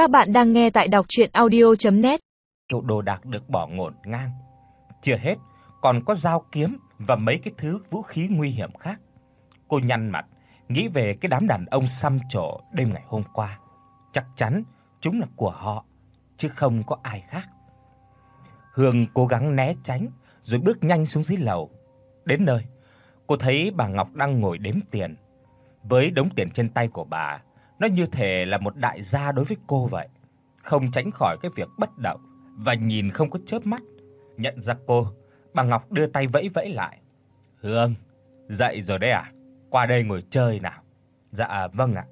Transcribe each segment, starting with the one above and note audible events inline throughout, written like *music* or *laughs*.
Các bạn đang nghe tại đọc audio net Kiểu đồ đạc được bỏ ngổn ngang. Chưa hết, còn có dao kiếm và mấy cái thứ vũ khí nguy hiểm khác. Cô nhăn mặt, nghĩ về cái đám đàn ông xăm trổ đêm ngày hôm qua. Chắc chắn chúng là của họ, chứ không có ai khác. Hương cố gắng né tránh rồi bước nhanh xuống dưới lầu. Đến nơi, cô thấy bà Ngọc đang ngồi đếm tiền. Với đống tiền trên tay của bà, nó như thể là một đại gia đối với cô vậy. Không tránh khỏi cái việc bất động và nhìn không có chớp mắt. Nhận ra cô, bà Ngọc đưa tay vẫy vẫy lại. "Hương, dậy rồi đấy à? Qua đây ngồi chơi nào." "Dạ vâng ạ."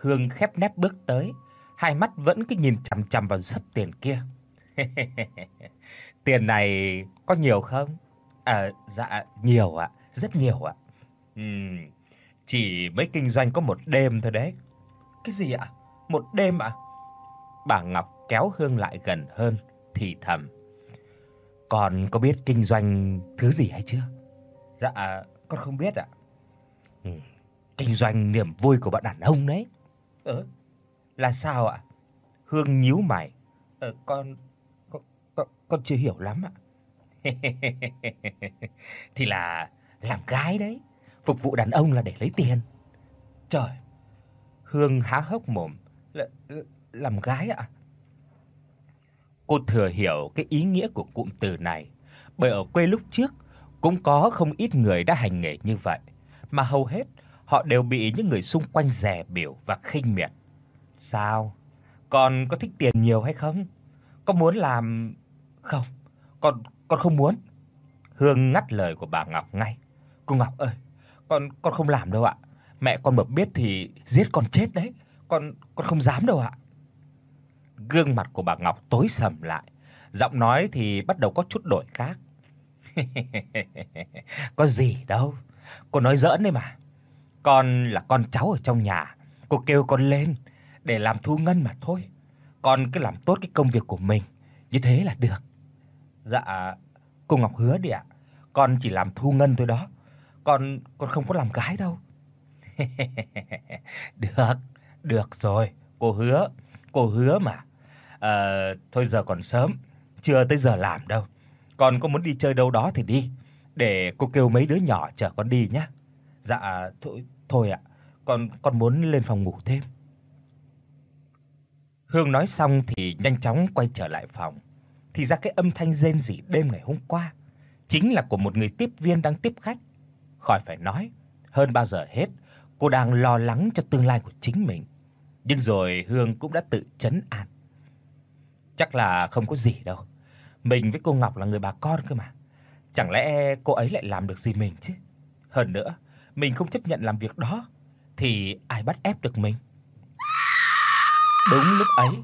Hương khép nép bước tới, hai mắt vẫn cứ nhìn chằm chằm vào sấp tiền kia. *laughs* "Tiền này có nhiều không?" "À dạ nhiều ạ, rất nhiều ạ." "Ừm, chỉ mới kinh doanh có một đêm thôi đấy." "Cái gì ạ? Một đêm ạ?" Bà Ngọc kéo Hương lại gần hơn, thì thầm: "Con có biết kinh doanh thứ gì hay chưa?" "Dạ, con không biết ạ." "Ừ, kinh doanh niềm vui của bọn đàn ông đấy." "Ờ, là sao ạ?" Hương nhíu mày. "Ờ con con con, con chưa hiểu lắm ạ." *laughs* "Thì là làm gái đấy, phục vụ đàn ông là để lấy tiền." "Trời." Hương há hốc mồm, "L, làm gái ạ?" Cô thừa hiểu cái ý nghĩa của cụm từ này, bởi ở quê lúc trước cũng có không ít người đã hành nghề như vậy, mà hầu hết họ đều bị những người xung quanh dè biểu và khinh miệt. "Sao? Con có thích tiền nhiều hay không? Có muốn làm không? Con con không muốn." Hương ngắt lời của bà Ngọc ngay. "Cô Ngọc ơi, con con không làm đâu ạ. Mẹ con mà biết thì giết con chết đấy. Con con không dám đâu ạ." Gương mặt của bà Ngọc tối sầm lại, giọng nói thì bắt đầu có chút đổi khác. *laughs* "Có gì đâu, cô nói giỡn đấy mà. Con là con cháu ở trong nhà, cô kêu con lên để làm thu ngân mà thôi. Con cứ làm tốt cái công việc của mình, như thế là được." "Dạ, cô Ngọc hứa đi ạ, con chỉ làm thu ngân thôi đó. Con con không có làm gái đâu." *laughs* "Được, được rồi, cô hứa, cô hứa mà. Ờ thôi giờ còn sớm, chưa tới giờ làm đâu. còn có muốn đi chơi đâu đó thì đi, để cô kêu mấy đứa nhỏ chở con đi nhé." "Dạ thôi thôi ạ, con con muốn lên phòng ngủ thêm." Hương nói xong thì nhanh chóng quay trở lại phòng. Thì ra cái âm thanh rên rỉ đêm ngày hôm qua chính là của một người tiếp viên đang tiếp khách. Khỏi phải nói, hơn bao giờ hết, cô đang lo lắng cho tương lai của chính mình. Nhưng rồi Hương cũng đã tự trấn an. Chắc là không có gì đâu. Mình với cô Ngọc là người bà con cơ mà. Chẳng lẽ cô ấy lại làm được gì mình chứ? Hơn nữa, mình không chấp nhận làm việc đó thì ai bắt ép được mình? Đúng lúc ấy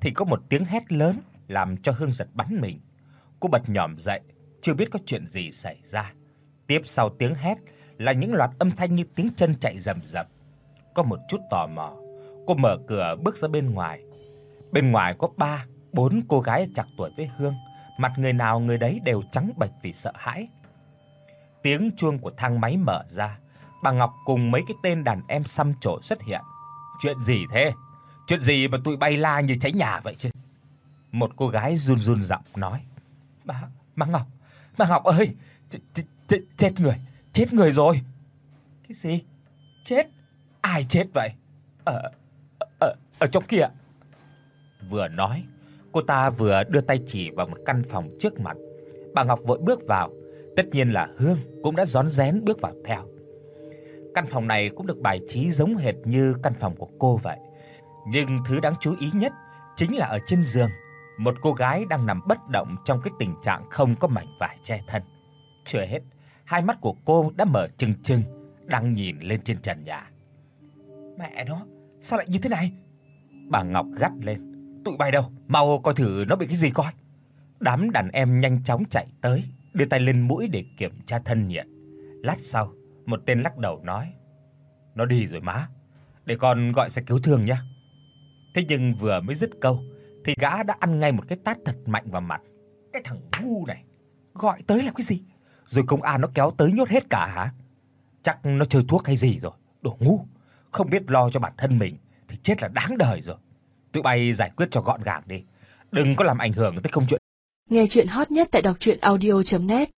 thì có một tiếng hét lớn làm cho Hương giật bắn mình. Cô bật nhòm dậy, chưa biết có chuyện gì xảy ra. Tiếp sau tiếng hét là những loạt âm thanh như tiếng chân chạy rầm rập. Có một chút tò mò, cô mở cửa bước ra bên ngoài. Bên ngoài có 3, 4 cô gái chạc tuổi với Hương, mặt người nào người đấy đều trắng bệch vì sợ hãi. Tiếng chuông của thang máy mở ra, bà Ngọc cùng mấy cái tên đàn em xăm trổ xuất hiện. Chuyện gì thế? Chuyện gì mà tụi bay la như cháy nhà vậy chứ? Một cô gái run run giọng nói. "Bà, bà Ngọc, bà Ngọc ơi, chết, chết người, chết người rồi." "Cái gì? Chết? Ai chết vậy?" Ờ, ờ, "Ở ở ở trong kia." Vừa nói, cô ta vừa đưa tay chỉ vào một căn phòng trước mặt. Bà Ngọc vội bước vào, tất nhiên là Hương cũng đã rón rén bước vào theo. Căn phòng này cũng được bài trí giống hệt như căn phòng của cô vậy. Nhưng thứ đáng chú ý nhất chính là ở trên giường, một cô gái đang nằm bất động trong cái tình trạng không có mảnh vải che thân. Chưa hết, hai mắt của cô đã mở trừng trừng, đang nhìn lên trên trần nhà. Mẹ nó, sao lại như thế này? Bà Ngọc gắt lên. Tụi bay đâu, mau coi thử nó bị cái gì coi. Đám đàn em nhanh chóng chạy tới, đưa tay lên mũi để kiểm tra thân nhiệt. Lát sau, một tên lắc đầu nói: "Nó đi rồi má, để con gọi xe cứu thương nhé." Thế nhưng vừa mới dứt câu thì gã đã ăn ngay một cái tát thật mạnh vào mặt. Cái thằng ngu này, gọi tới là cái gì? Rồi công an nó kéo tới nhốt hết cả hả? Chắc nó chơi thuốc hay gì rồi, đồ ngu, không biết lo cho bản thân mình thì chết là đáng đời rồi. tụi bay giải quyết cho gọn gàng đi, đừng có làm ảnh hưởng tới công chuyện. Nghe chuyện hot nhất tại đọc audio net